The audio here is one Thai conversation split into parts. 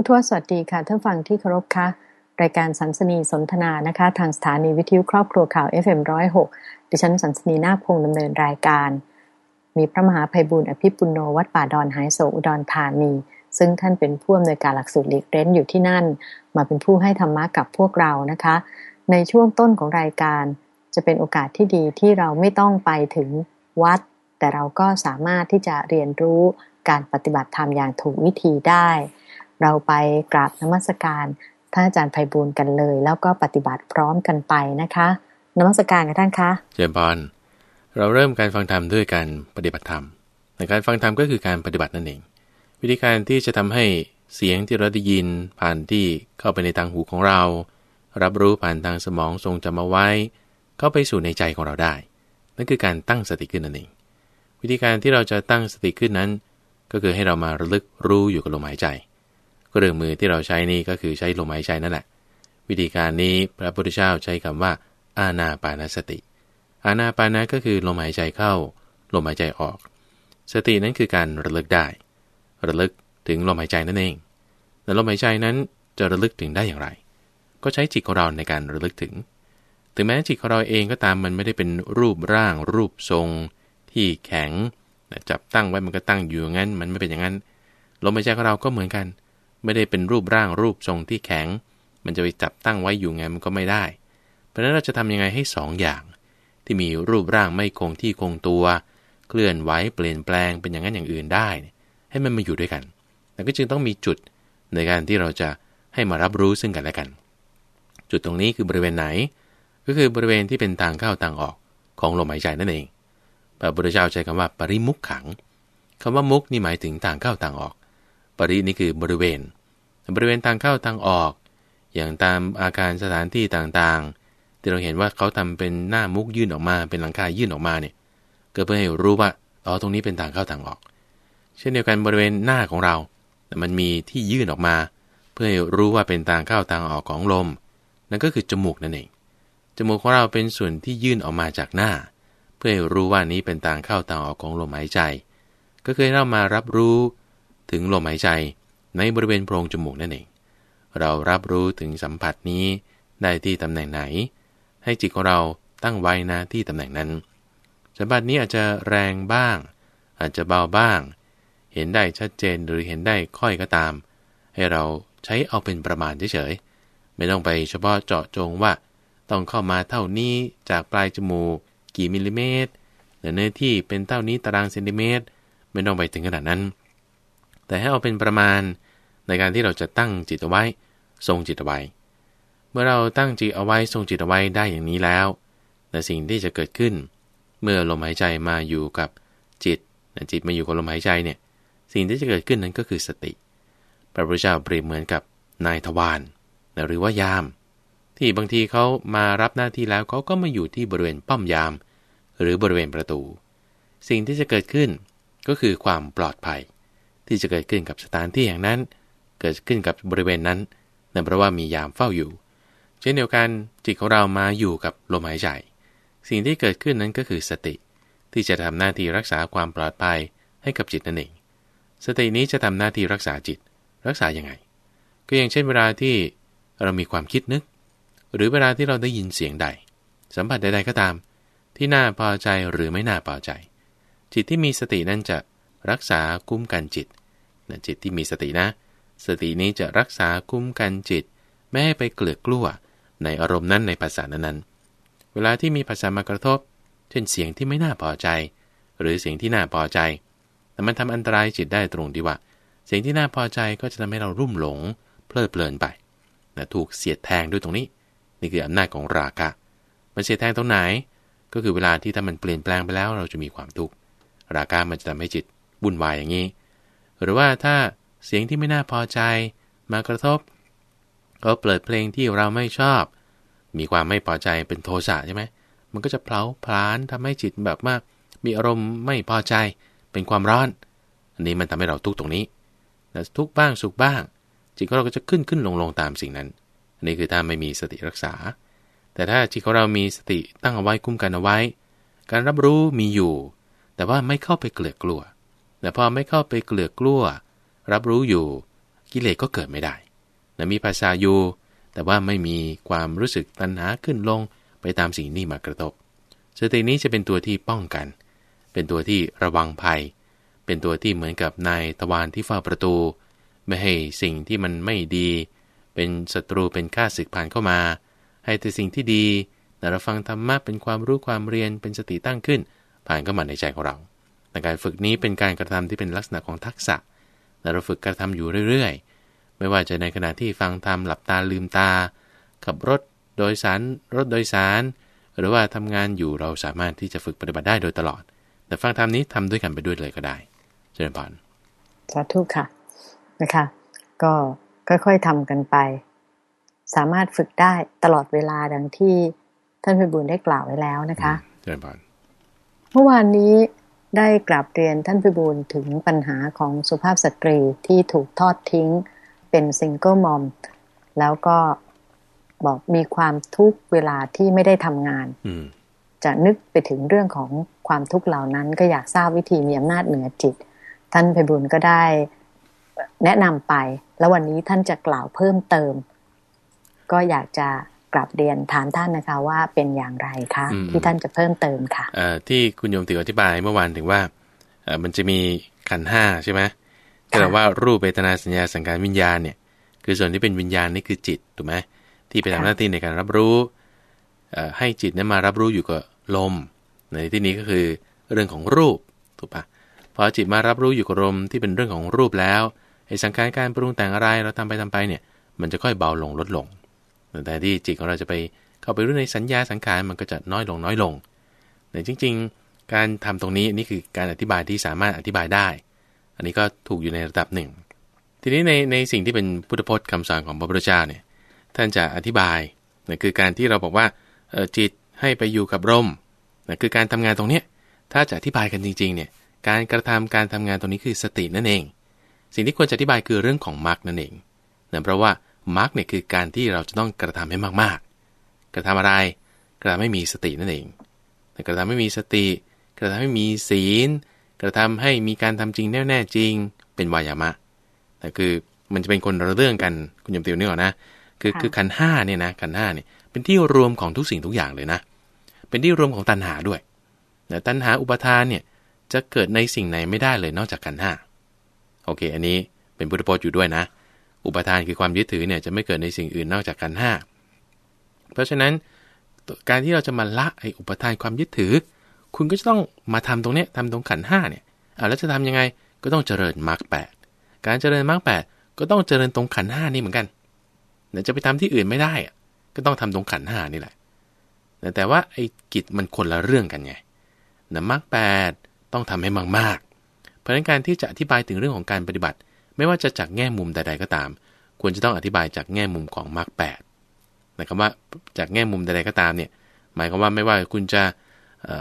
ผู้ทวสวัสดีค่ะท่านฟังที่เคารพค่ะรายการสันสนีสนทนานะคะ ทางสถานีวิทยุครอบครัวข่าว FM106 ดิฉันสันสนีนาพงดำเนินรายการ มีพระมหาภัยบุญอภิปุโนวัดป่าดอนหายโศอุดรธานี ซึ่งท่านเป็นผู้อำนวยการหลักสูตรลีกเร้นอยู่ที่นั่น มาเป็นผู้ให้ธรรมะกับพวกเรานะคะ ในช่วงต้นของรายการ จะเป็นโอกาสที่ดีที่เราไม่ต้องไปถึงวัด แต่เราก็สามารถที่จะเรียนรู้การปฏิบัติธรรมอย่างถูกวิธีได้ เราไปกราบนมัสการท่านอาจารย์ไพบูลกันเลย แล้วก็ปฏิบัติพร้อมกันไปนะคะนมัสการกับท่านคะเจมบอลเราเริ่มการฟังธรรมด้วยการปฏิบัติธรรมในการฟังธรรมก็คือการปฏิบัตินั่นเอง วิธีการที่จะทำให้เสียงที่เราได้ยินผ่านที่เข้าไปในทางหูของเรา รับรู้ผ่านทางสมองทรงจำเอาไว้ เข้าไปสู่ในใจของเราได้ นั่นคือการตั้งสติขึ้นนั่นเอง วิธีการที่เราจะตั้งสติขึ้นนั้น ก็คือให้เรามาระลึกรู้อยู่กับลมหายใจ เครื่องมือที่เราใช้นี่ก็คือใช้ลมหายใจนั่นแหละ วิธีการนี้พระพุทธเจ้าใช้คำว่า อาณาปานสติ อาณาปานะก็คือลมหายใจเข้า ลมหายใจออก สตินั้นคือการระลึกได้ ระลึกถึงลมหายใจนั่นเอง แต่ลมหายใจนั้นจะระลึกถึงได้อย่างไร ก็ใช้จิตของเราในการระลึกถึง ถึงแม้จิตของเราเองก็ตามมันไม่ได้เป็นรูปร่าง รูปทรง ที่แข็งจับตั้งไว้มันก็ตั้งอยู่งั้น มันไม่เป็นอย่างนั้น ลมหายใจของเราก็เหมือนกัน ไม่ได้เป็นรูปร่างรูปทรงที่แข็ง มันจะไปจับตั้งไว้อยู่ไงมันก็ไม่ได้ เพราะนั้นเราจะทำยังไงให้2ออย่าง ที่มีรูปร่างไม่คงที่คงตัว เคลื่อนไหวเปลี่ยนแปลงเป็นอย่างนั้นอย่างอื่นได้ ให้มันมาอยู่ด้วยกันแต่ก็จึงต้องมีจุดในการที่เราจะให้มารับรู้ซึ่งกันและกัน จุดตรงนี้คือบริเวณไหน ก็คือบริเวณที่เป็นทางเข้าทางออกของลมหายใจนั่นเองพระพุทธเจ้าใช้คำว่าปริมุขขังคำว่ามุกนี่หมายถึงทางเข้าทางออก ปรินี่คือบริเวณ บริเวณทางเข้าทางออก อย่างตามอาการสถานที่ต่างๆ ที่เราเห็นว่าเขาทำเป็นหน้ามุกยื่นออกมา เป็นหลังคายื่นออกมาเนี่ยก็เพื่อให้รู้ว่าอ๋อตรงนี้เป็นทางเข้าทางออก เช่นเดียวกันบริเวณหน้าของเรา แต่มันมีที่ยื่นออกมา เพื่อให้รู้ว่าเป็นทางเข้าทางออกของลม นั่นก็คือจมูกนั่นเองจมูกของเราเป็นส่วนที่ยื่นออกมาจากหน้า เพื่อให้รู้ว่านี้เป็นทางเข้าทางออกของลมหายใจ ก็คือเรามารับรู้ ถึงลมหายใจในบริเวณโพรงจมูกนั่นเอง เรารับรู้ถึงสัมผัสนี้ได้ที่ตำแหน่งไหน ให้จิตของเราตั้งไว้นะที่ตำแหน่งนั้น สัมผัสนี้อาจจะแรงบ้าง อาจจะเบาบ้าง เห็นได้ชัดเจนหรือเห็นได้ค่อยก็ตาม ให้เราใช้เอาเป็นประมาณเฉยๆ ไม่ต้องไปเฉพาะเจาะจงว่า ต้องเข้ามาเท่านี้จากปลายจมูกกี่มิลลิเมตรเนื้อที่เป็นเท่านี้ตารางเซนติเมตร ไม่ต้องไปถึงขนาดนั้น แต่ให้เอาเป็นประมาณในการที่เราจะตั้งจิตเอาไว้ ทรงจิตเอาไว้ เมื่อเราตั้งจิตเอาไว้ทรงจิตเอาไว้ได้อย่างนี้แล้วแต่สิ่งที่จะเกิดขึ้น เมื่อลมหายใจมาอยู่กับจิตจิตมาอยู่กับลมหายใจเนี่ยสิ่งที่จะเกิดขึ้นนั้นก็คือสติ พระพุทธเจ้าเปรียบเหมือนกับนายทวารหรือว่ายาม ที่บางทีเขามารับหน้าที่แล้วเขาก็มาอยู่ที่บริเวณป้อมยาม หรือบริเวณประตู สิ่งที่จะเกิดขึ้นก็คือความปลอดภัย ที่จะเกิดขึ้นกับสถานที่อย่างนั้น เกิดขึ้นกับบริเวณนั้นนั่นเพราะว่ามียามเฝ้าอยู่ เช่นเดียวกันจิตของเรามาอยู่กับลมหายใจ สิ่งที่เกิดขึ้นนั้นก็คือสติ ที่จะทำหน้าที่รักษาความปลอดภัยให้กับจิตนั่นเอง สตินี้จะทำหน้าที่รักษาจิต รักษาอยังไง ก็อย่างเช่นเวลาที่เรามีความคิดนึก หรือเวลาที่เราได้ยินเสียงใด สัมผัสใดๆก็ตาม ที่น่าพอใจหรือไม่น่าพอใจ จิตที่มีสตินั้นจะรักษาคุ้มกันจิต นะจิตที่มีสตินะ สตินี้จะรักษาคุ้มกันจิต ไม่ให้ไปเกลือกกลัวในอารมณ์นั้นในภาษานั้นๆ เวลาที่มีภาษามากระทบ เช่นเสียงที่ไม่น่าพอใจ หรือเสียงที่น่าพอใจ แต่มันทำอันตรายจิตได้ตรงที่ว่า เสียงที่น่าพอใจก็จะทำให้เรารุ่มหลง เพลิดเพลินไปนะถูกเสียดแทงด้วยตรงนี้ นี่คืออำนาจของราคะมันเสียดแทงตรงไหน ก็คือเวลาที่ถ้ามันเปลี่ยนแปลงไปแล้วเราจะมีความทุกข์ราคะมันจะทำให้จิตบุ่นวายอย่างนี้ หรือว่าถ้าเสียงที่ไม่น่าพอใจมากระทบเขาเปิดเพลงที่เราไม่ชอบ มีความไม่พอใจเป็นโทสะใช่ไหมมันก็จะเพลาพลานทำให้จิตแบบมาก มีอารมณ์ไม่พอใจ เป็นความร้อน อันนี้มันทำให้เราทุกตรงนี้แต่ทุกบ้างสุขบ้าง จิตของเราก็จะขึ้นขึ้นลงลงตามสิ่งนั้น อันนี้คือถ้าไม่มีสติรักษา แต่ถ้าจิตของเรามีสติตั้งเอาไว้คุ้มกันเอาไว้ การรับรู้มีอยู่ แต่ว่าไม่เข้าไปเกลือกกลัว แต่พอไม่เข้าไปเกลือกกลัวรับรู้อยู่ กิเลสก็เกิดไม่ได้นะมีภาษาอยู่ แต่ว่าไม่มีความรู้สึกตัณหาขึ้นลงไปตามสิ่งนี้มากระทบสตินี้จะเป็นตัวที่ป้องกัน เป็นตัวที่ระวังภัย เป็นตัวที่เหมือนกับนายตะวันที่เฝ้าประตู ไม่ให้สิ่งที่มันไม่ดี เป็นศัตรูเป็นข้าศึกผ่านเข้ามา ให้แต่สิ่งที่ดีแต่เราฟังธรรมะเป็นความรู้ความเรียนเป็นสติตั้งขึ้น ผ่านเข้ามาในใจของเรา แต่การฝึกนี้เป็นการกระทำที่เป็นลักษณะของทักษะเราฝึกกระทำอยู่เรื่อยๆ ไม่ว่าจะในขณะที่ฟังธรรมหลับตาลืมตา ขับรถโดยสารรถโดยสาร หรือว่าทำงานอยู่เราสามารถที่จะฝึกปฏิบัติได้โดยตลอด แต่ฟังธรรมนี้ทำด้วยกันไปด้วยเลยก็ได้เจริญพรสาธุค่ะนะคะ ก็ค่อยๆทำกันไป สามารถฝึกได้ตลอดเวลาดังที่ท่านพิบูลได้กล่าวไว้แล้วนะคะเจริญพรเมื่อวานนี้ ได้กราบเรียนท่านพิบูลถึงปัญหาของสุภาพสตรีที่ถูกทอดทิ้งเป็น single mom แล้วก็บอกมีความทุกข์เวลาที่ไม่ได้ทำงานจะนึกไปถึงเรื่องของความทุกข์เหล่านั้น ก็อยากทราบวิธีมีอำนาจเหนือจิต ท่านพิบูลก็ได้แนะนำไป แล้ววันนี้ท่านจะกล่าวเพิ่มเติม ก็อยากจะ กลับเรียนถามท่านนะคะว่าเป็นอย่างไรคะที่ท่านจะเพิ่มเติมค่ะที่คุณโยมติวอธิบายเมื่อวานถึงว่ามันจะมีขันห้าใช่ไหมแต่ว่ารูปเวทนาสัญญาสังการวิญญาณเนี่ย คือส่วนที่เป็นวิญญาณนี่คือจิตถูกไหมที่ไปทำหน้าที่ในการรับรู้ให้จิตนั้นมารับรู้อยู่กับลม ในที่นี้ก็คือเรื่องของรูปถูกปะพอจิตมารับรู้อยู่กับลมที่เป็นเรื่องของรูปแล้วไอ้สังการการปรุงแต่งอะไรเราทำไปทำไปเนี่ย มันจะค่อยเบาลงลดลง แต่ที่จิตของเราจะไปเข้าไปรู้ในสัญญาสังขารมันก็จะน้อยลงน้อยลง แต่จริง ๆ การทำตรงนี้นี่คือการอธิบายที่สามารถอธิบายได้ อันนี้ก็ถูกอยู่ในระดับหนึ่ง ทีนี้ในในสิ่งที่เป็นพุทธพจน์คำสอนของพระพุทธเจ้าเนี่ยท่านจะอธิบายนะคือการที่เราบอกว่าจิตให้ไปอยู่กับลมนะคือการทำงานตรงนี้ถ้าจะอธิบายกันจริงๆเนี่ยการกระทำการทำงานตรงนี้คือสตินั่นเอง สิ่งที่ควรจะอธิบายคือเรื่องของมรรคนั่นเองนะเพราะว่า มรรคเนี่ยคือการที่เราจะต้องกระทำให้มากๆ กระทำอะไร กระทำให้มีสตินั่นเองแต่กระทำให้มีสติ กระทำให้มีศีล กระทำให้มีการทำจริงแน่แน่จริง เป็นวายามะแต่คือมันจะเป็นคนละเรื่องกันคุณยมติวนี่ก่อนนะ คือคือขันห้าเนี่ยนะขันห้าเนี่ยเป็นที่รวมของทุกสิ่งทุกอย่างเลยนะ เป็นที่รวมของตัณหาด้วยแต่ตัณหาอุปทานเนี่ยจะเกิดในสิ่งไหนไม่ได้เลยนอกจากขันห้าโอเค อันนี้เป็นพุทธพจน์อยู่ด้วยนะ อุปทานคือความยึดถือเนี่ยจะไม่เกิดในสิ่งอื่นนอกจากกันห้าเพราะฉะนั้นการที่เราจะมาละไอ้อุปทานความยึดถือ คุณก็จะต้องมาทำตรงเนี้ยทำตรงขันห้าเนี่ยอ่าแล้วจะทํำยังไงก็ต้องเจริญมรรคแปดการเจริญมรรคแปดก็ต้องเจริญตรงขันห้านี่เหมือนกันเดี๋ยวจะไปทำที่อื่นไม่ได้อะก็ต้องทำตรงขันห้านี่แหละแต่ว่าไอ้กิจมันคนละเรื่องกันไงนะมรรคแปดต้องทำให้มากๆ เพราะฉะนั้นการที่จะอธิบายถึงเรื่องของการปฏิบัติ ไม่ว่าจะจากแง่มุมใด ๆ ก็ตาม ควรจะต้องอธิบายจากแง่มุมของมรรคแปดนะครับว่าจากแง่มุมใดๆก็ตามเนี่ยหมายความว่าไม่ว่าคุณจะ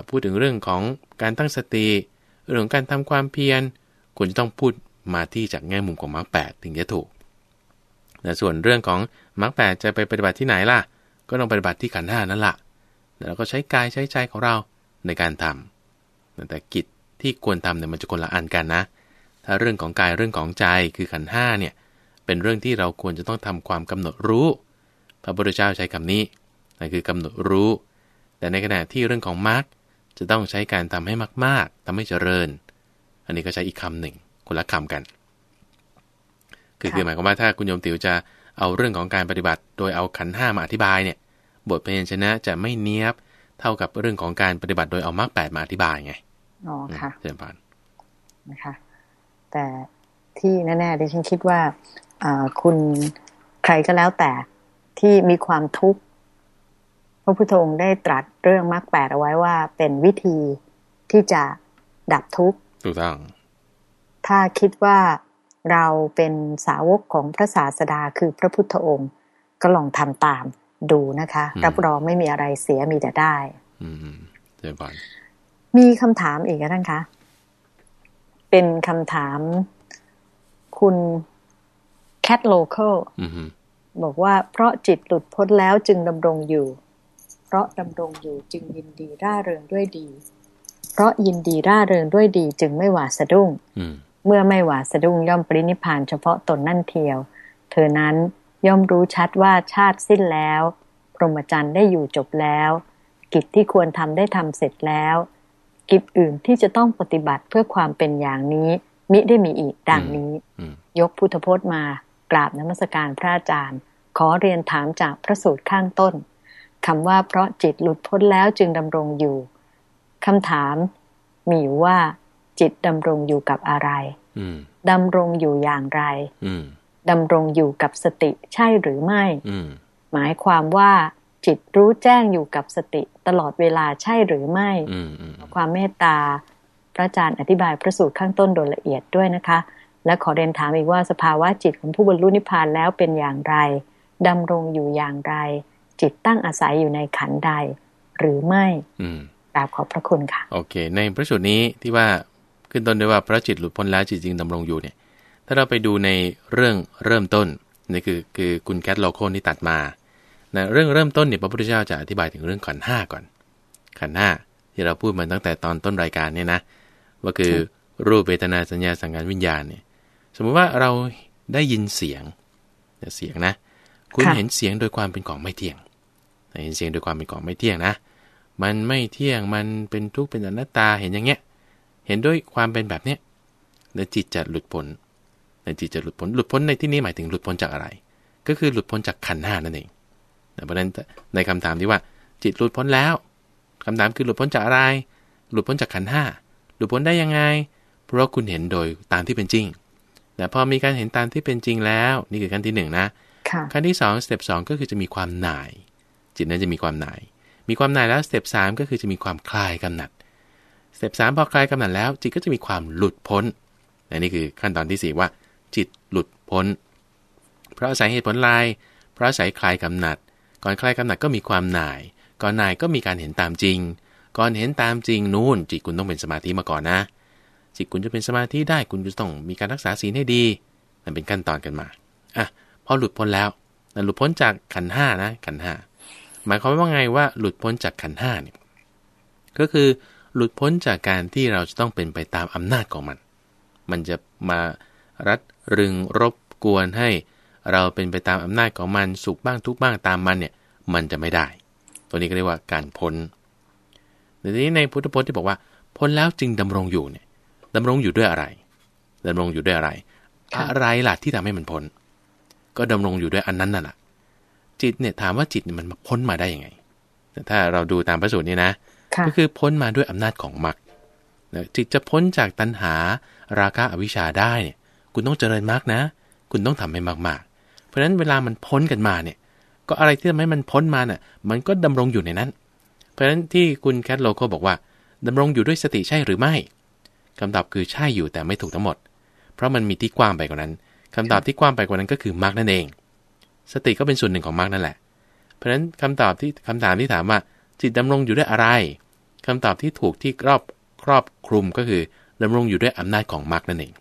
พูดถึงเรื่องของการตั้งสติเรื่องการทำความเพียรคุณจะต้องพูดมาที่จากแง่มุมของมรรคแปดถึงจะถูกแต่ส่วนเรื่องของมรรคแปดจะไปปฏิบัติที่ไหนล่ะ ก็ต้องปฏิบัติที่ขันห้านั่นแหละแล้วก็ใช้กายใช้ใจของเราในการทำแต่กิจที่ควรทำเนี่ยมันจะคนละอันกันนะ เรื่องของกายเรื่องของใจคือขันห้าเนี่ยเป็นเรื่องที่เราควรจะต้องทำความกำหนดรู้ พระพุทธเจ้าใช้คำนี้นั่นคือกำหนดรู้ แต่ในขณะที่เรื่องของมรรคจะต้องใช้การทำให้มาก ๆทำให้เจริญ อันนี้ก็ใช้อีกคำหนึ่งคนละคำกัน คือคือหมายความว่าถ้าคุณโยมติวจะเอาเรื่องของการปฏิบัติ โดยเอาขันห้ามาอธิบายเนี่ยบทเพยนชนะจะไม่เนียบเท่ากับเรื่องของการปฏิบัติโดยเอามรรคแปดมาอธิบายไง อ๋อค่ะเจริญพานนะคะ แต่ที่แน่ๆดิฉันคิดว่าคุณใครก็แล้วแต่ที่มีความทุกข์พระพุทธองค์ได้ตรัสเรื่องมรรคแปดเอาไว้ว่า เป็นวิธีที่จะดับทุกข์ถูกต้อง ถ้าคิดว่าเราเป็นสาวกของพระศาสดาคือพระพุทธองค์ ก็ลองทำตามดูนะคะ รับรองไม่มีอะไรเสียมีแต่ได้ อืมเจ้าานมีคำถามอีกนะท่านคะ เป็นคำถาม คุณแคทโลเคอลบอกว่าเพราะจิตหลุดพ้นแล้วจึงดำรงอยู่ เพราะดำรงอยู่จึงยินดีร่าเริงด้วยดี เพราะยินดีร่าเริงด้วยดี จึงไม่หวาดสะดุ้งเมื่อไม่หวาดสะดุ้งย่อมปรินิพานเฉพาะตนนั่นเทียว เธอนั้นย่อมรู้ชัดว่าชาติสิ้นแล้ว พรหมจรรย์ได้อยู่จบแล้ว กิจที่ควรทำได้ทำเสร็จแล้ว กิจอื่นที่จะต้องปฏิบัติเพื่อความเป็นอย่างนี้ มิได้มีอีกดังนี้อืมยกพุทธพจน์มากราบนมัสการพระอาจารย์ ขอเรียนถามจากพระสูตรข้างต้นคำว่าเพราะจิตหลุดพ้นแล้วจึงดำรงอยู่คำถามมีอยู่ว่าจิตดำรงอยู่กับอะไรอืมดำรงอยู่อย่างไรอืมดำรงอยู่กับสติใช่หรือไม่อืมหมายความว่า จิตรู้แจ้งอยู่กับสติตลอดเวลาใช่หรือไม่อืมอืมความเมตตา พระอาจารย์อธิบายพระสูตรข้างต้นโดยละเอียดด้วยนะคะ และขอเรียนถามอีกว่าสภาวะจิตของผู้บรรลุนิพพานแล้วเป็นอย่างไรดำรงอยู่อย่างไร จิตตั้งอาศัยอยู่ในขันธ์ใด หรือไม่อืมกราบขอบพระคุณค่ะ โอเค ในพระสูตรนี้ที่ว่าขึ้นต้นด้วยว่าพระจิตหลุดพ้นแล้วจิตจริงดำรงอยู่เนี่ย ถ้าเราไปดูในเรื่องเริ่มต้นนี่คือคือคุณแคทโลโคนที่ตัดมา นะเรื่องเริ่มต้นเนี่ยพระพุทธเจ้าจะอธิบายถึงเรื่องขันธ์ห้าก่อน ขันธ์ห้าที่เราพูดมาตั้งแต่ตอนต้นรายการเนี่ยนะว่าคือรูปเวทนาสัญญาสังขารวิญญาณเนี่ย สมมติว่าเราได้ยินเสียงเนี่ยเสียงนะ คุณค่ะเห็นเสียงโดยความเป็นของไม่เที่ยง เห็นเสียงโดยความเป็นของไม่เที่ยงนะ มันไม่เที่ยงมันเป็นทุกข์เป็นอนัตตาเห็นอย่างเงี้ย เห็นด้วยความเป็นแบบเนี้ยแล้วจิตจะหลุดพ้นแล้วจิตจะหลุดพ้นหลุดพ้นในที่นี้หมายถึงหลุดพ้นจากอะไร ก็คือหลุดพ้นจากขันธ์ห้านั่นเองนะ เพราะฉะนั้นในคำถามที่ว่า จิตหลุดพ้นแล้วคำถามคือหลุดพ้นจากอะไร หลุดพ้นจากขันธ์ห้าหลุดพ้นได้ยังไง เพราะคุณเห็นโดยตามที่เป็นจริงแต่พอมีการเห็นตามที่เป็นจริงแล้ว นี่คือขั้นที่หนึ่งนะค่ะขั้นที่2สเต็ปสก็คือจะมีความหน่าย จิตนั้นจะมีความหน่าย มีความหน่ายแล้ว step ก็คือจะมีความคลายกำหนัด step พอคลายกำหนัดแล้ว จิตก็จะมีความหลุดพ้นและนี่คือขั้นตอนที่สี่ว่า จิตหลุดพ้น เพราะอาศัยเหตุผลลาย เพราะอาศัยคลายกำหนัด ก่อนคลายกำหนัดก็มีความหน่าย ก่อนหน่ายก็มีการเห็นตามจริง ก่อนเห็นตามจริงนู่น จิตคุณต้องเป็นสมาธิมาก่อนนะ จิตคุณจะเป็นสมาธิได้คุณจะต้องมีการรักษาศีลให้ดีนั่นเป็นขั้นตอนกันมาอะพอหลุดพ้นแล้วนะหลุดพ้นจากขันห้านะขันห้าหมายความว่าไงว่าหลุดพ้นจากขันห้าเนี่ยก็คือหลุดพ้นจากการที่เราจะต้องเป็นไปตามอำนาจของมัน มันจะมารัดรึงรบกวนให้ เราเป็นไปตามอำนาจของมันสุขบ้างทุกข์บ้างตามมันเนี่ยมันจะไม่ได้ ตัวนี้ก็เรียกว่าการพ้นในทีนี้ในพุทธพจน์ที่บอกว่า พ้นแล้วจึงดำรงอยู่เนี่ยดำรงอยู่ด้วยอะไรดำรงอยู่ด้วยอะไรค่ะอะไรล่ะที่ทำให้มันพ้น ก็ดำรงอยู่ด้วยอันนั้นน่ะล่ะจิตเนี่ยถามว่าจิตเนี่ยมันพ้นมาได้ยังไง แต่ถ้าเราดูตามพระสูตรนี้นะค่ะก็คือพ้นมาด้วยอำนาจของมรรคนะจิตจะพ้นจากตัณหาราคะอวิชชาได้เนี่ย คุณต้องเจริญมรรคนะ คุณต้องทำให้มากๆ เพราะฉะนั้นเวลามันพ้นกันมาเนี่ย ก็อะไรที่ทำให้มันพ้นมาน่ะ มันก็ดำรงอยู่ในนั้น เพราะฉะนั้นที่คุณแคทโลโคบอกว่าดำรงอยู่ด้วยสติใช่หรือไม่คำตอบคือใช่อยู่แต่ไม่ถูกทั้งหมด เพราะมันมีที่กว้างไปกว่านั้นคำตอบที่กว้างไปกว่านั้นก็คือมรรคนั่นเอง สติก็เป็นส่วนหนึ่งของมรรคนั่นแหละ เพราะฉะนั้นคำตอบที่คำถามที่ถามว่าจิตดำรงอยู่ด้วยอะไรคำตอบที่ถูกที่ครอบครอบคลุมก็คือดำรงอยู่ด้วยอำนาจของมรรคนั่นเอง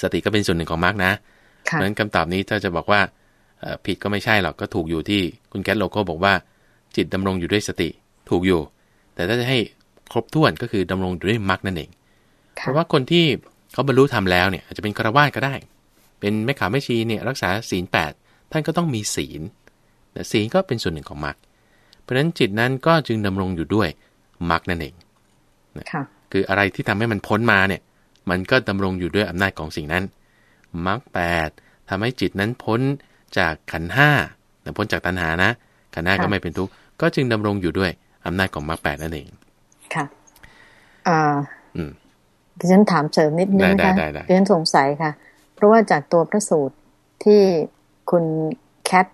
สติก็เป็นส่วนหนึ่งของมรรคนะ เพค่ะราะฉะนั้นคำตอบนี้ถ้าจะบอกว่าเอ่อผิดก็ไม่ใช่หรอกก็ถูกอยู่ที่คุณแกตโลโก้บอกว่า จิตดำรงอยู่ด้วยสติถูกอยู่ แต่ถ้าจะให้ครบถ้วนก็คือดำรงอยู่ด้วยมรรคนั่นเอง เพค่ะราะว่าคนที่เขาบรรลุธรรมแล้วเนี่ยอาจจะเป็นคารวาสก็ได้ เป็นแม่ขาวแม่ชีเนี่ยรักษาศีลแปดท่านก็ต้องมีศีลแต่ศีลก็เป็นส่วนหนึ่งของมรรคเพราะฉะนั้นจิตนั้นก็จึงดำรงอยู่ด้วยมรรคนั่นเองค่ะคืออะไรที่ทำให้มันพ้นมาเนี่ย มันก็ดำรงอยู่ด้วยอำนาจของสิ่งนั้น มรรคแปดทำให้จิตนั้นพ้นจากขันธ์ห้าแต่พ้นจากตัณหานะ ขันธ์ห้าค่ะก็ไม่เป็นทุกข์ ก็จึงดำรงอยู่ด้วยอำนาจของมรรคแปดนั่นเอง ค่ะอ่าอืมดิฉันถามเสริมนิดนึงได้นะคะได้ได้ดิฉันสงสัยค่ะ เพราะว่าจากตัวพระสูตรที่คุณแคท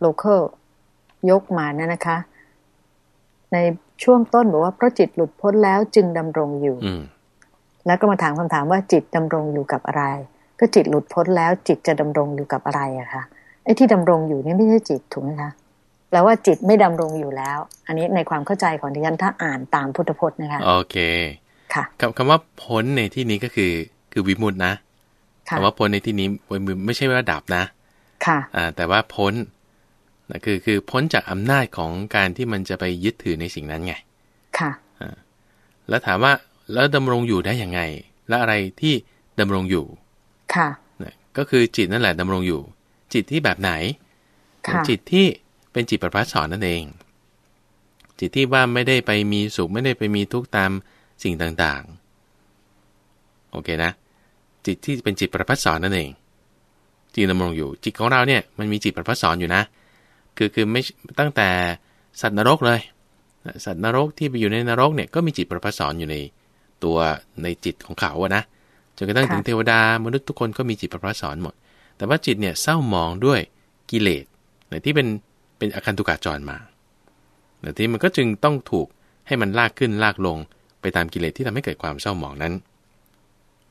โลเคอลยกมานะนะคะ ในช่วงต้นบอกว่าเพราะจิตหลุดพ้นแล้วจึงดำรงอยู่อืมแล้วก็มาถามคำถามว่าจิตดำรงอยู่กับอะไร ก็จิตหลุดพ้นแล้วจิตจะดำรงอยู่กับอะไรอะคะไอ้ที่ดำรงอยู่นี่ไม่ใช่จิตถูกไหมคะแปลว่าจิตไม่ดำรงอยู่แล้ว อันนี้ในความเข้าใจของดิฉันถ้าอ่านตามพุทธพจน์นะคะโอเคค่ะคำคำว่าพ้นในที่นี้ก็คือคือวิมุตตินะค่ะคำว่าพ้นในที่นี้ไม่ใช่ว่าดับนะ ค่ะอ่าแต่ว่าพ้นนะคือคือพ้นจากอำนาจของการที่มันจะไปยึดถือในสิ่งนั้นไง ค่ะแล้วถามว่าแล้วดำรงอยู่ได้ยังไง และอะไรที่ดำรงอยู่ ค่ะนะก็คือจิตนั่นแหละดำรงอยู่ จิตที่แบบไหนค่ะจิตที่เป็นจิตประภัสสอนนั่นเอง จิตที่ว่าไม่ได้ไปมีสุขไม่ได้ไปมีทุกข์ตามสิ่งต่างๆ โอเคนะ จิตที่เป็นจิตประภัสสอนนั่นเองจิตดำรงอยู่ จิตของเราเนี่ยมันมีจิตประภัสสอนอยู่นะ คือคือไม่ตั้งแต่สัตว์นรกเลย สัตว์นรกที่ไปอยู่ในนรกเนี่ยก็มีจิตประภัสสอนอยู่ในตัวในจิตของเขาอะนะ จนกระทั่งค่ะถึงเทวดามนุษย์ทุกคนก็มีจิตประภัสสอนหมด แต่ว่าจิตเนี่ยเศร้าหมองด้วยกิเลสเนี่ยที่เป็นเป็นอาคันตุกาจรมาแต่ที่มันก็จึงต้องถูกให้มันลากขึ้นลากลงไปตามกิเลสที่ทำให้เกิดความเศร้าหมองนั้น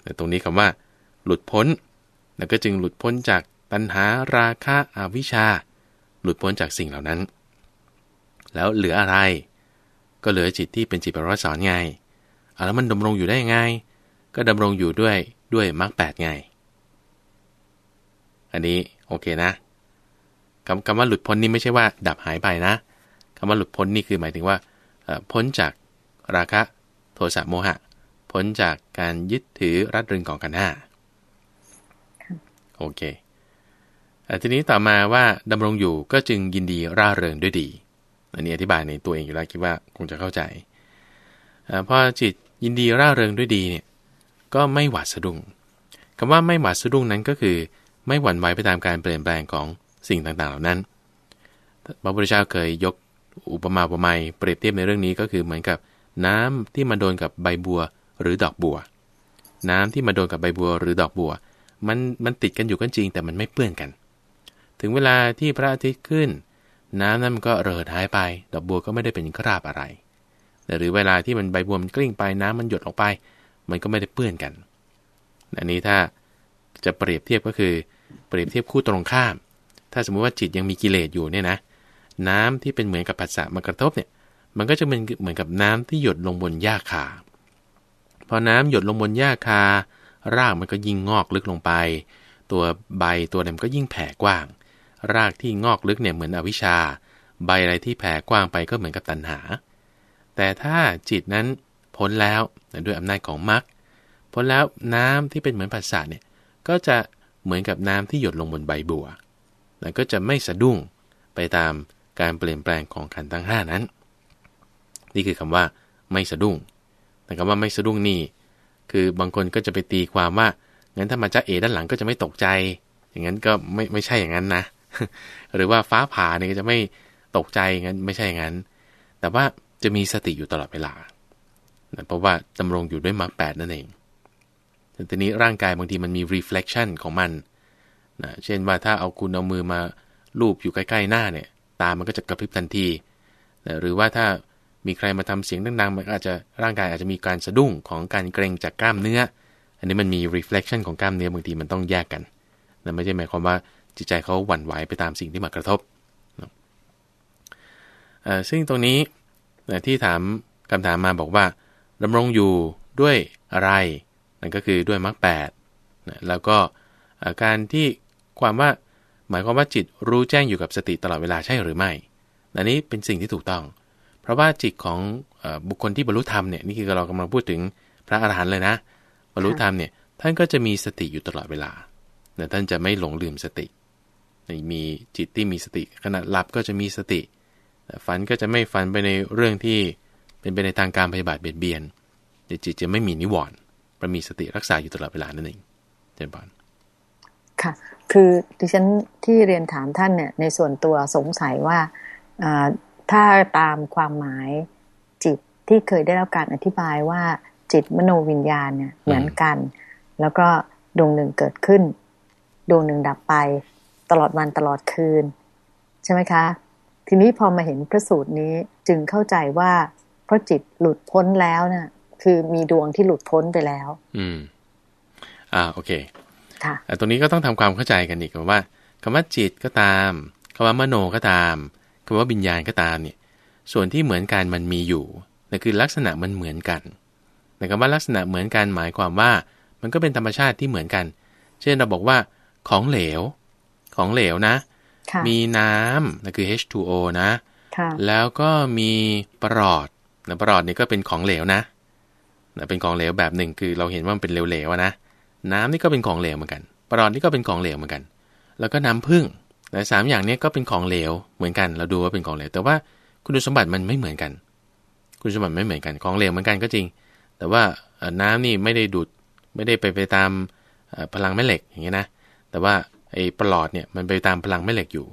แต่ตรงนี้คำว่า หลุดพ้นแล้วก็จึงหลุดพ้นจากตัณหาราคะอาวิชชา หลุดพ้นจากสิ่งเหล่านั้น แล้วเหลืออะไร ก็เหลือจิตที่เป็นจิตประวัติสอนไงอะแล้วมันดำรงอยู่ได้ยังไง ก็ดำรงอยู่ด้วยด้วยมรรคแปดไง อันนี้โอเคนะคำคำว่าหลุดพ้นนี่ไม่ใช่ว่า ดับหายไปนะคำว่าหลุดพ้นนี่คือหมายถึงว่าเอ่อพ้นจากราคะโทสะโมหะ พ้นจากการยึดถือรัดรึงของกันห้าโอเคเอ่อทีนี้ต่อมาว่าดำรงอยู่ก็จึงยินดีร่าเริงด้วยดี อันนี้อธิบายในตัวเองอยู่แล้วคิดว่าคงจะเข้าใจเออพอจิตยินดีร่าเริงด้วยดีเนี่ย ก็ไม่หวาดสะดุ้งคำว่าไม่หวาดสะดุ้งนั้นก็คือ ไม่หวั่นไหวไปตามการเปลี่ยนแปลงของสิ่งต่างๆ เหล่านั้น พระพุทธเจ้าเคยยกอุปมาอุปไมยเปรียบเทียบในเรื่องนี้ก็คือเหมือนกับน้ำที่มาโดนกับใบบัวหรือดอกบัว น้ำที่มาโดนกับใบบัวหรือดอกบัว มันมันติดกันอยู่กันจริง แต่มันไม่เปื้อนกัน ถึงเวลาที่พระอาทิตย์ขึ้น น้ำนั้นมันก็เริดหายไป ดอกบัวก็ไม่ได้เป็นคราบอะไร หรือเวลาที่มันใบบัวมันกลิ้งไปน้ำมันหยดออกไป มันก็ไม่ได้เปื้อนกัน อันนี้ถ้าจะเปรียบเทียบก็คือ เปรียบเทียบคู่ตรงข้าม ถ้าสมมุติว่าจิตยังมีกิเลสอยู่เนี่ยนะ น้ำที่เป็นเหมือนกับปัสสะมากระทบเนี่ย มันก็จะเป็นเหมือนกับน้ำที่หยดลงบนหญ้าคา พอน้ำหยดลงบนหญ้าคารากมันก็ยิ่งงอกลึกลงไป ตัวใบตัวเนี่ยมันก็ยิ่งแผ่กว้าง รากที่งอกลึกเนี่ยเหมือนอวิชชา ใบอะไรที่แผ่กว้างไปก็เหมือนกับตัณหา แต่ถ้าจิตนั้น พ้นแล้วด้วยอำนาจของมรรคพ้นแล้วน้ำที่เป็นเหมือนปัสสะเนี่ยก็จะเหมือนกับน้ำที่หยดลงบนใบบัวแล้วก็จะไม่สะดุ้งไปตามการเปลี่ยนแปลงของขันธ์ทั้งห้านั้น นี่คือคำว่าไม่สะดุ้งแต่คำว่าไม่สะดุ้งนี่คือบางคนก็จะไปตีความว่างั้นถ้ามาจ้าเอด้านหลังก็จะไม่ตกใจ อย่างนั้นก็ไม่ไม่ใช่อย่างนั้นนะ หรือว่าฟ้าผ่าเนี่ยก็จะไม่ตกใจงั้นไม่ใช่อย่างนั้น แต่ว่าจะมีสติอยู่ตลอดเวลา นะเพราะว่าดำรงอยู่ด้วยมรรคแปดนั่นเองแต่ทีนี้ร่างกายบางทีมันมี reflection ของมันนะเช่นว่าถ้าเอาคุณเอามือมาลูบอยู่ใกล้ๆหน้าเนี่ย ตามันก็จะกระพริบทันทีนะหรือว่าถ้ามีใครมาทำเสียงดังๆมันอาจจะร่างกายอาจจะมีการสะดุ้งของการเกรงจากกล้ามเนื้อ อันนี้มันมี reflection ของกล้ามเนื้อบางทีมันต้องแยกกันนะไม่ใช่หมายความว่าจิตใจเขาหวั่นไหวไปตามสิ่งที่มากระทบนะซึ่งตรงนี้นะที่ถามคำถามมาบอกว่า ดำรงอยู่ด้วยอะไร นั่นก็คือด้วยมรรคแปดนะแล้วก็อ่อการที่ความว่าหมายความว่าจิตรู้แจ้งอยู่กับสติตลอดเวลาใช่หรือไม่ อันนี้เป็นสิ่งที่ถูกต้อง เพราะว่าจิตของอบุคคลที่บรรลุธรรมเนี่ยนี่คือเรากำลังพูดถึงพระอรหันต์เลยนะ บรรลุธรรมเนี่ยท่านก็จะมีสติอยู่ตลอดเวลาแต่ท่านจะไม่หลงลืมสติ มีจิตที่มีสติขณะหลับก็จะมีสติ ฝันก็จะไม่ฝันไปในเรื่องที่ เป็นไปในทางการพยาบาทเบียดเบียนแต่จิตจะไม่มีนิวรณ์มันมีสติรักษาอยู่ตลอดเวลานั่นเองเจนบอลค่ะ คือดิฉันที่เรียนถามท่านเนี่ย ในส่วนตัวสงสัยว่าอ่าถ้าตามความหมายจิตที่เคยได้รับการอธิบายว่าจิตมโนวิญญาณเนี่ยเหมือนกัน แล้วก็ดวงหนึ่งเกิดขึ้น ดวงหนึ่งดับไป ตลอดวันตลอดคืน ใช่ไหมคะ ทีนี้พอมาเห็นพระสูตรนี้จึงเข้าใจว่า เพราะจิตหลุดพ้นแล้วน่ะ คือมีดวงที่หลุดพ้นไปแล้ว อืม อ่าโอเค ค่ะอะตรงนี้ก็ต้องทำความเข้าใจกันอีกว่าคำว่าจิตก็ตามคำว่ามโนก็ตามคำว่าวิญญาณก็ตามเนี่ย ส่วนที่เหมือนกันมันมีอยู่นั่นคือลักษณะมันเหมือนกันแต่คำว่าลักษณะเหมือนกันหมายความว่า มันก็เป็นธรรมชาติที่เหมือนกัน เช่นเราบอกว่า ของเหลว ของเหลวนะค่ะมีน้ำนั่นคือ H2O นะค่ะแล้วก็มีปรอด นะปรอดนี่ก็เป็นของเหลวนะเป็นของเหลวแบบหนึ่งคือเราเห็นว่ามันเป็นเหลวๆนะน้ำนี่ก็เป็นของเหลวเหมือนกัน ปรอดนี่ก็เป็นของเหลวเหมือนกัน แล้วก็น้ำผึ้งแต่สามอย่างนี้ก็เป็นของเหลวเหมือนกัน เราดูว่าเป็นของเหลว แต่ว่าคุณสมบัติมันไม่เหมือนกัน คุณสมบัติไม่เหมือนกัน ของเหลวเหมือนกันก็จริง แต่ว่าน้ำนี่ไม่ได้ดูดไม่ได้ไปไปตามพลังแม่เหล็กอย่างเงี้ยนะ แต่ว่าไอ้ปลอดเนี่ยมันไปตามพลังแม่เหล็กอยู่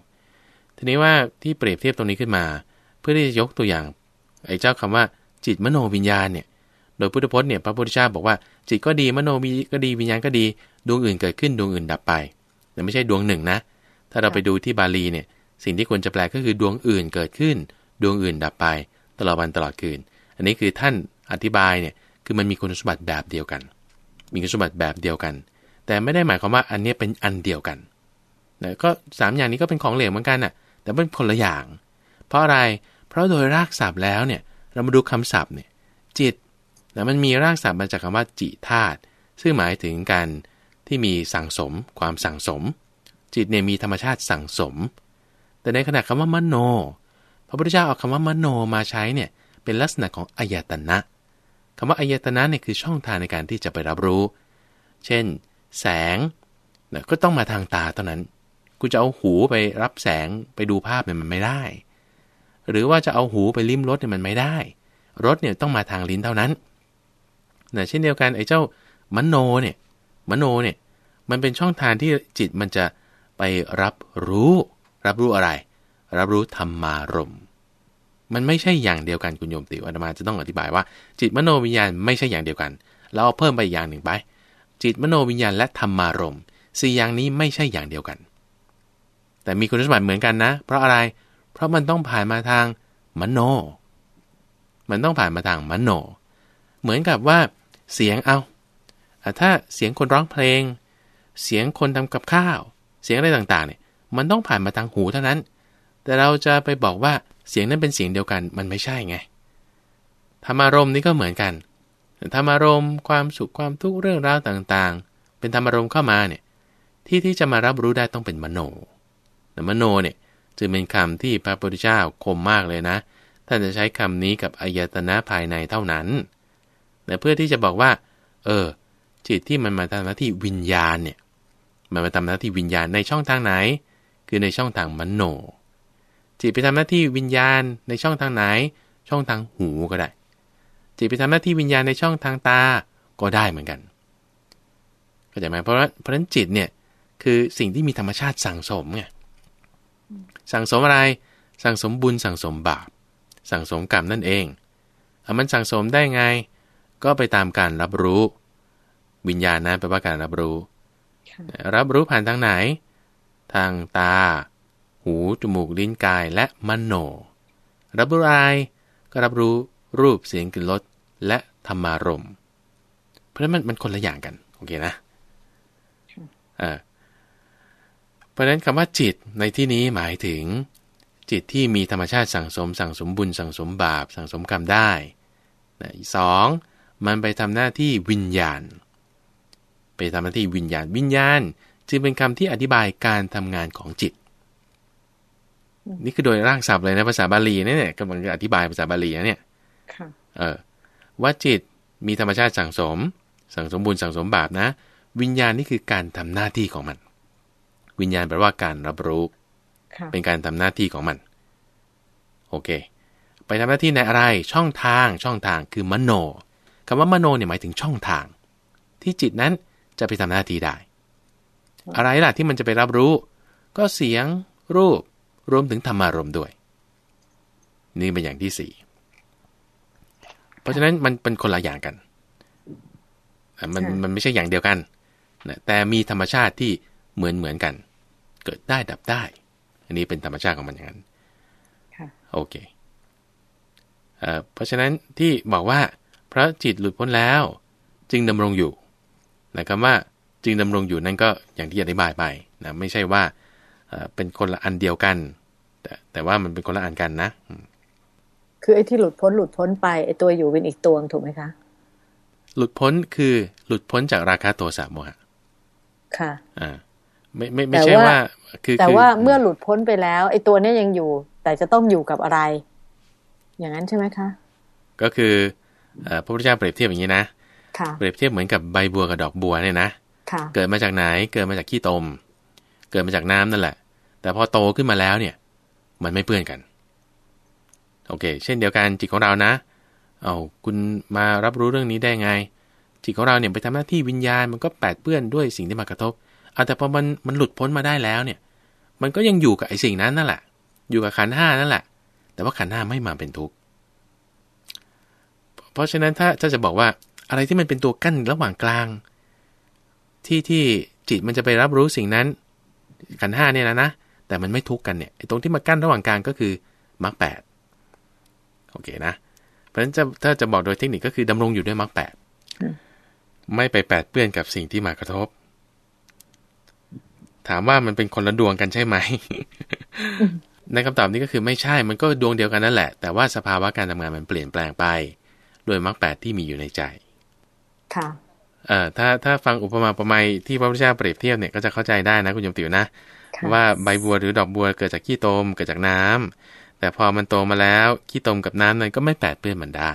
ทีนี้ว่าที่เปรียบเทียบตรงนี้ขึ้นมา เพื่อที่จะยกตัวอย่าง ไอ้เจ้าคำว่าจิตมโนวิญญาณเนี่ย โดยพุทธพจน์เนี่ยพระพุทธเจ้าบอกว่าจิตก็ดีมโนมีก็ดีวิญญาณก็ดีดวงอื่นเกิดขึ้นดวงอื่นดับไปแต่ไม่ใช่ดวงหนึ่งนะ ถ้าเราไปดูที่บาลีเนี่ย สิ่งที่ควรจะแปลก็คือดวงอื่นเกิดขึ้น ดวงอื่นดับไป ตลอดวันตลอดคืน อันนี้คือท่านอธิบายเนี่ยคือมันมีคุณสมบัติแบบเดียวกัน มีคุณสมบัติแบบเดียวกัน แต่ไม่ได้หมายความว่าอันนี้เป็นอันเดียวกันนะก็สามอย่างนี้ก็เป็นของเหลวเหมือนกันน่ะ แต่เป็นคนละอย่าง เพราะอะไร เพราะโดยรากศัพท์แล้วเนี่ยเรามาดูคำศัพท์เนี่ยจิตนะมันมีรากศัพท์มาจากคำว่าจิธาตุซึ่งหมายถึงการที่มีสั่งสม ความสั่งสม จิตเนี่ยมีธรรมชาติสั่งสม แต่ในขณะคำว่ามโน พระพุทธเจ้าเอาคำว่ามโนมาใช้เนี่ยเป็นลักษณะของอายตนะคำว่าอายตนะเนี่ยคือช่องทางในการที่จะไปรับรู้ เช่น แสงนะก็ต้องมาทางตาเท่านั้น กูจะเอาหูไปรับแสงไปดูภาพเนี่ยมันไม่ได้ หรือว่าจะเอาหูไปลิ้มรสเนี่ยมันไม่ได้รสเนี่ยต้องมาทางลิ้นเท่านั้นนะเช่นเดียวกันไอ้เจ้ามโนเนี่ยมโนเนี่ยมันเป็นช่องทางที่จิตมันจะไปรับรู้ รับรู้อะไร รับรู้ธรรมารมมันไม่ใช่อย่างเดียวกันคุณโยมติวอาตมาจะต้องอธิบายว่า จิตมโนวิญญาณไม่ใช่อย่างเดียวกัน เราเอาเพิ่มไปอย่างหนึ่งไป จิตมโนวิญญาณและธรรมารมสี่อย่างนี้ไม่ใช่อย่างเดียวกัน แต่มีคุณสมบัติเหมือนกันนะ เพราะอะไร เพราะมันต้องผ่านมาทางมโน มันต้องผ่านมาทางมโน เหมือนกับว่าเสียงเอา ถ้าเสียงคนร้องเพลง เสียงคนทำกับข้าว เสียงอะไรต่างๆเนี่ย มันต้องผ่านมาทางหูเท่านั้น แต่เราจะไปบอกว่าเสียงนั้นเป็นเสียงเดียวกัน มันไม่ใช่ไง ธรรมารมณ์นี่ก็เหมือนกันธรรมารมณ์ความสุขความทุกข์เรื่องราวต่างๆ เป็นธรรมารมณ์เข้ามาเนี่ย ที่ที่จะมารับรู้ได้ต้องเป็นมโนแต่มโนเนี่ย จึงเป็นคำที่พระพุทธเจ้าคมมากเลยนะ ท่านจะใช้คำนี้กับอายตนะภายในเท่านั้นแต่เพื่อที่จะบอกว่า เออ จิตที่มันมาทำหน้าที่วิญญาณเนี่ย มันมาทำหน้าที่วิญญาณในช่องทางไหน คือในช่องทางมโน จิตไปทำหน้าที่วิญญาณในช่องทางไหน ช่องทางหูก็ได้ จิตไปทำหน้าที่วิญญาณในช่องทางตา ก็ได้เหมือนกันเข้าใจไหมเพราะเพราะฉะนั้นจิตเนี่ยคือสิ่งที่มีธรรมชาติสั่งสมไง สั่งสมอะไร สั่งสมบุญสั่งสมบาป สั่งสมกรรมนั่นเองเอามันสั่งสมได้ไง ก็ไปตามการรับรู้ วิญญาณนะแปลว่าการรับรู้ รับรู้ผ่านทางไหน ทางตา หู จมูก ลิ้น กาย และมโน รับรู้อะไร ก็รับรู้รูป เสียง กลิ่น รส และธรรมารม เพราะฉะนั้นมันมันคนละอย่างกัน โอเคนะ อ่า เพราะฉะนั้นคำว่าจิตในที่นี้หมายถึง จิตที่มีธรรมชาติสั่งสม สั่งสมบุญ สั่งสมบาป สั่งสมกรรมได้สองมันไปทำหน้าที่วิญญาณ ไปทำหน้าที่วิญญาณวิญญาณ จึงเป็นคำที่อธิบายการทำงานของจิต นี่คือโดยร่างศัพท์เลยนะภาษาบาลีเนี่ยกำลังจะอธิบายภาษาบาลีนะเนี่ยเออว่าจิตมีธรรมชาติสั่งสม สั่งสมบุญสั่งสมบาปนะ วิญญาณนี่คือการทำหน้าที่ของมัน วิญญาณแปลว่าการรับรู้เป็นการทำหน้าที่ของมัน โอเค ไปทำหน้าที่ในอะไร ช่องทาง ช่องทางคือมโนคำว่ามโนเนี่ยหมายถึงช่องทาง ที่จิตนั้นจะไปทำหน้าที่ได้ อะไรล่ะที่มันจะไปรับรู้ ก็เสียง รูป รวมถึงธรรมารมด้วย นี่เป็นอย่างที่สี่เพราะฉะนั้นมันเป็นคนละอย่างกัน มันมันไม่ใช่อย่างเดียวกันนะแต่มีธรรมชาติที่ เหมือนเหมือนกัน เกิดได้ดับได้ อันนี้เป็นธรรมชาติของมันอย่างนั้นโอเคเพราะฉะนั้นที่บอกว่าพระจิตหลุดพ้นแล้ว จึงดำรงอยู่นะคำว่าจึงดำรงอยู่นั่นก็อย่างที่อธิบายไปนะไม่ใช่ว่าเป็นคนละอันเดียวกัน แต่แต่ว่ามันเป็นคนละอันกันนะ คือไอ้ที่หลุดพ้นหลุดพ้นไปไอ้ตัวอยู่เป็นอีกตัวถูกไหมคะ หลุดพ้นคือหลุดพ้นจากราคาโทสะโมหะ ค่ะ อ่า ไม่ไม่ไม่ใช่ว่า คือแต่ว่าเมื่อหลุดพ้นไปแล้วไอ้ตัวเนี้ยยังอยู่ แต่จะต้องอยู่กับอะไร อย่างนั้นใช่ไหมคะ ก็คือพระพุทธเจ้าเปรียบเทียบอย่างนี้นะเปรียบเทียบเหมือนกับใบบัวกับดอกบัวเนี่ยนะเกิดมาจากไหนเกิดมาจากขี้ตม เกิดมาจากน้ำนั่นแหละ แต่พอโตขึ้นมาแล้วเนี่ย มันไม่เปื้อนกัน โอเค เช่นเดียวกันจิตของเรานะ เอาคุณมารับรู้เรื่องนี้ได้ไง จิตของเราเนี่ยไปทำหน้าที่วิญญาณมันก็แปดเปื้อนด้วยสิ่งที่มากระทบเอาแต่พอมันมันหลุดพ้นมาได้แล้วเนี่ย มันก็ยังอยู่กับไอ้สิ่งนั้นนั่นแหละ อยู่กับขันห้านั่นแหละ แต่ว่าขันห้าไม่มาเป็นทุกข์ เพราะฉะนั้นถ้าถ้าจะบอกว่าอะไรที่มันเป็นตัวกั้นระหว่างกลาง ที่ที่จิตมันจะไปรับรู้สิ่งนั้น ขันห้าเนี่ยนะนะ แต่มันไม่ทุกข์กันเนี่ยตรงที่มากั้นระหว่างกลางก็คือมรรคแปดโอเคนะ เพราะฉะนั้นจะถ้าจะบอกโดยเทคนิคก็คือดำรงอยู่ด้วยมรรคแปดไม่ไปแปดเปื้อนกับสิ่งที่มากระทบ ถามว่ามันเป็นคนละดวงกันใช่ไหมในคำตอบนี้ก็คือไม่ใช่ มันก็ดวงเดียวกันนั่นแหละ แต่ว่าสภาวะการทำงานมันเปลี่ยนแปลงไป โดยมรรคแปดที่มีอยู่ในใจ ค่ะ เอ่อ ถ้าถ้าฟังอุปมาอุปไมยที่พระพุทธเจ้าเปรียบเทียบเนี่ยก็จะเข้าใจได้นะคุณยมติวนะ ว่าใบบัวหรือดอกบัวเกิดจากขี้ตมเกิดจากน้ำแต่พอมันโตมาแล้วขี้ตมกับน้ำนั้นก็ไม่แปดเปื้อนมันได้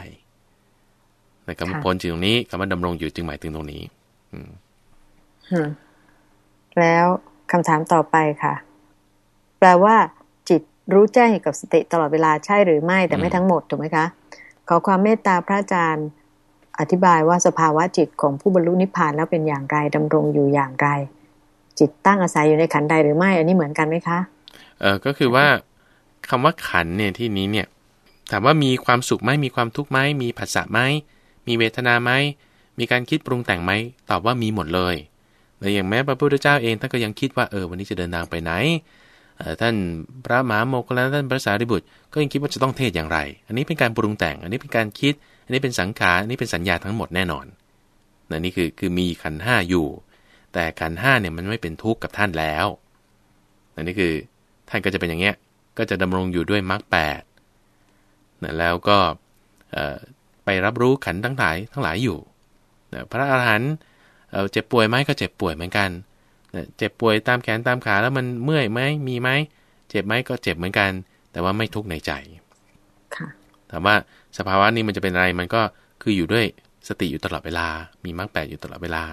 ในคำพ้นจึงตรงนี้คำว่าดำรงอยู่จึงหมายถึงตรงนี้ อืมแล้ว คำถามต่อไปค่ะ แปลว่า จิตรู้แจ้งกับสติตลอดเวลาใช่หรือไม่แต่ไม่ทั้งหมดถูกไหมคะ ขอความเมตตาพระอาจารย์อธิบายว่าสภาวะจิตของผู้บรรลุนิพพานแล้วเป็นอย่างไรดำรงอยู่อย่างไร จิตตั้งอาศัยอยู่ในขันใดหรือไม่ อันนี้เหมือนกันไหมคะเออก็คือว่าคำว่าขันเนี่ยที่นี้เนี่ยถามว่ามีความสุขไหมมีความทุกข์ไหมมีผัสสะไหมมีเวทนาไหมมีการคิดปรุงแต่งไหมตอบว่ามีหมดเลย แต่อย่างแม้พระพุทธเจ้าเองท่านก็ยังคิดว่าเออวันนี้จะเดินทางไปไหนท่านพระมหาโมคคลาท่านพระสารีบุตร ก็ยังคิดว่าจะต้องเทศอย่างไร อันนี้เป็นการปรุงแต่ง อันนี้เป็นการคิด อันนี้เป็นสังขารอันนี้เป็นสัญญาทั้งหมดแน่นอนนนี่คือคือมีขันห้าอยู่ แต่ขันห้าเนี่ยมันไม่เป็นทุกข์กับท่านแล้วนนี่คือท่านก็จะเป็นอย่างเงี้ย ก็จะดำรงอยู่ด้วยมรรคแปดนะแล้วก็ไปรับรู้ขันทั้งหลายทั้งหลายอยู่ พระอาหารหันต์ เจ็บป่วยไหมก็เจ็บป่วยเหมือนกันนะเจ็บป่วยตามแขนตามขาแล้วมันเมื่อยไหมมีไหมเจ็บไหมก็เจ็บเหมือนกัน แต่ว่าไม่ทุกข์ในใจถามว่าสภาวะนี้มันจะเป็นอะไรมันก็คืออยู่ด้วยสติอยู่ตลอดเวลา มีมรรคแปดอยู่ตลอดเวลา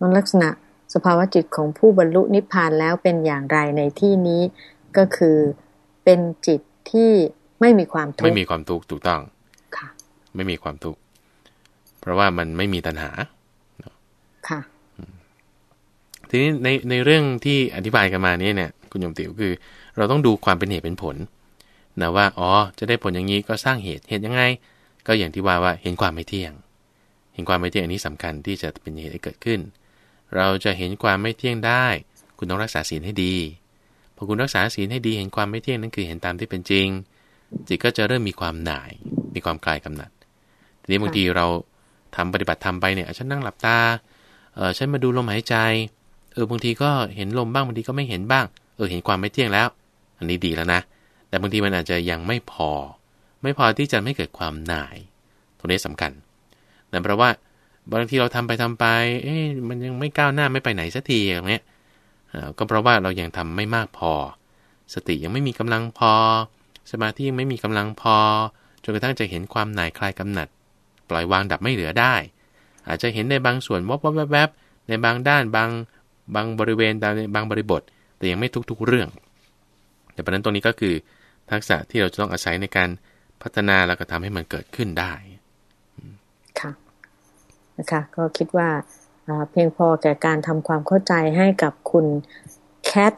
มันลักษณะสภาวะจิตของผู้บรรลุนิพพานแล้วเป็นอย่างไรในที่นี้ก็คือเป็นจิตที่ไม่มีความทุกข์ไม่มีความทุกข์ถูกต้อง ค่ะ ไม่มีความทุกข์ เพราะว่ามันไม่มีตัณหาค่ะทีนี้ในในเรื่องที่อธิบายกันมานี้เนี่ย คุณยมติ๋วคือ เราต้องดูความเป็นเหตุเป็นผลนะว่าอ๋อจะได้ผลอย่างนี้ก็สร้างเหตุเหตุยังไง ก็อย่างที่ว่าว่าเห็นความไม่เที่ยง เห็นความไม่เที่ยงอันนี้สำคัญที่จะเป็นเหตุให้เกิดขึ้น เราจะเห็นความไม่เที่ยงได้ คุณต้องรักษาศีลให้ดีพอคุณรักษาศีลให้ดีเห็นความไม่เที่ยงนั่นคือเห็นตามที่เป็นจริง จิตก็จะเริ่มมีความหน่าย มีความคลายกำหนัด ทีนี้บางทีเรา ทำปฏิบัติทำไปเนี่ยฉันนั่งหลับตาเออฉันมาดูลมหายใจเออบางทีก็เห็นลมบ้างบางทีก็ไม่เห็นบ้างเออเห็นความไม่เที่ยงแล้ว อันนี้ดีแล้วนะ แต่บางทีมันอาจจะยังไม่พอ ไม่พอที่จะไม่เกิดความหน่ายตรงนี้สำคัญนั่นเพราะว่าบางทีเราทำไปทำไป เอ๊ะมันยังไม่ก้าวหน้าไม่ไปไหนสักทีอย่างเงี้ยก็เพราะว่าเรายังทำไม่มากพอ สติยังไม่มีกำลังพอ สมาธิยังไม่มีกำลังพอจนกระทั่งจะเห็นความหน่ายคลายกำหนัด ปล่อยวางดับไม่เหลือได้ อาจจะเห็นในบางส่วนวับวับแวบในบางด้านบางบางบริเวณในบางบริบท แต่ยังไม่ทุกๆเรื่อง แต่ประเด็นตรงนี้ก็คือทักษะที่เราจะต้องอาศัยในการพัฒนาแล้วก็ทำให้มันเกิดขึ้นได้ ค่ะ นะคะ ก็คิดว่าเพียงพอแก่การทำความเข้าใจให้กับคุณแคท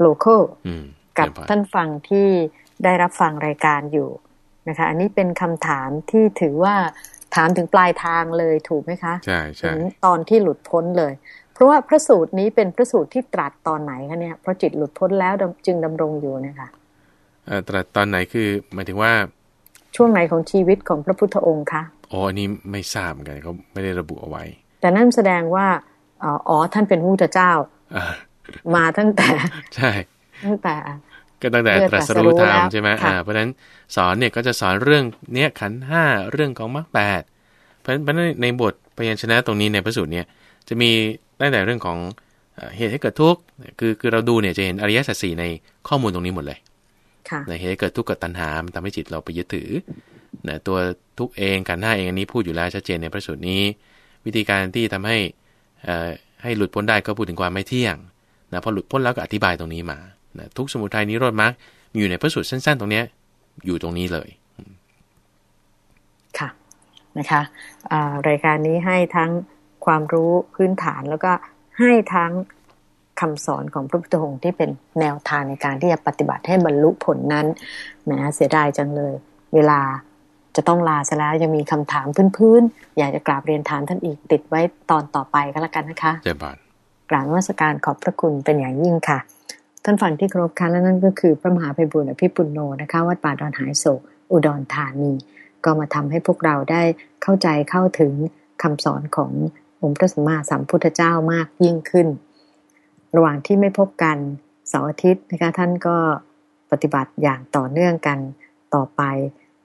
โลเคอลกับท่านฟังที่ได้รับฟังรายการอยู่นะคะ อันนี้เป็นคำถามที่ถือว่า ถามถึงปลายทางเลยถูกไหมคะใช่ใช่ตอนที่หลุดพ้นเลย เพราะว่าพระสูตรนี้เป็นพระสูตรที่ตรัสตอนไหนคะเนี่ยเพราะจิตหลุดพ้นแล้วจึงดำรงอยู่นะคะตรัสตอนไหนคือหมายถึงว่า ช่วงไหนของชีวิตของพระพุทธองค์คะอ๋ออันนี้ไม่ทราบเหมือนกันเขาไม่ได้ระบุเอาไว้ แต่นั่นแสดงว่าอ๋อท่านเป็นพระเจ้ามาตั้งแต่ใช่ตั้งแต่ ก็ตั้งแต่ตรัสรู้ธรรมใช่ไหมอ่าเพราะฉะนั้นสอนเนี่ยก็จะสอนเรื่องเนี้ยขันห้าเรื่องของมรรคแปดเพราะฉะนั้นในบทพยัญชนะตรงนี้ในพระสูตรเนี่ยจะมีตั้งแต่เรื่องของเหตุให้เกิดทุกข์คือคือเราดูเนี่ยจะเห็นอริยสัจสี่ในข้อมูลตรงนี้หมดเลยในเหตุเกิดทุกข์กับตัณหามันทำให้จิตเราไปยึดถือนะตัวทุกเองกันหน้าเองอันนี้พูดอยู่แล้วชัดเจนในพระสูตรนี้ วิธีการที่ทำให้ให้หลุดพ้นได้ก็พูดถึงความไม่เที่ยงนะพอหลุดพ้นแล้วก็อธิบายตรงนี้มา นะทุกสมุทัยนิโรธมรรคมีอยู่ในพระสูตรสั้น ๆ ตรงนี้อยู่ตรงนี้เลยค่ะนะคะรายการนี้ให้ทั้งความรู้พื้นฐานแล้วก็ให้ทั้งคำสอนของพระพุทธองค์ที่เป็นแนวทางในการที่จะปฏิบัติให้บรรลุผลนั้นแหมเสียดายจังเลย เวลาจะต้องลาซะแล้วยังมีคำถามพื้นๆ อยากจะกราบเรียนถามท่านอีกติดไว้ตอนต่อไปก็แล้วกันนะคะเจ้าบานกราบนมัสการขอบพระคุณเป็นอย่างยิ่งค่ะ ท่านฟังที่ครบค่ะและนั่นก็คือพระมหาภัยบุญอภิปุณโนนะคะวัดป่าดอนหายโศกอุดรธานี ก็มาทำให้พวกเราได้เข้าใจเข้าถึงคำสอนขององค์พระสัมมาสัมพุทธเจ้ามากยิ่งขึ้น ระหว่างที่ไม่พบกันเสาร์อาทิตย์นะคะท่านก็ปฏิบัติอย่างต่อเนื่องกันต่อไป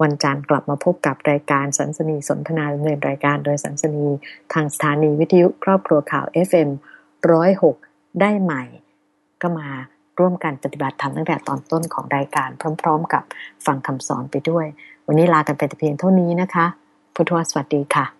วันจันทร์กลับมาพบกับรายการสันสนีสนทนาดำเนินรายการโดยสันสนีทางสถานีวิทยุครอบครัวข่าว FM106 ได้ใหม่ ก็มา ร่วมกันปฏิบัติธรรมตั้งแต่ตอนต้นของรายการพร้อม ๆ กับฟังคำสอนไปด้วย วันนี้ลากันไปแต่เพียงเท่านี้นะคะ พุทธวสวัสดีค่ะ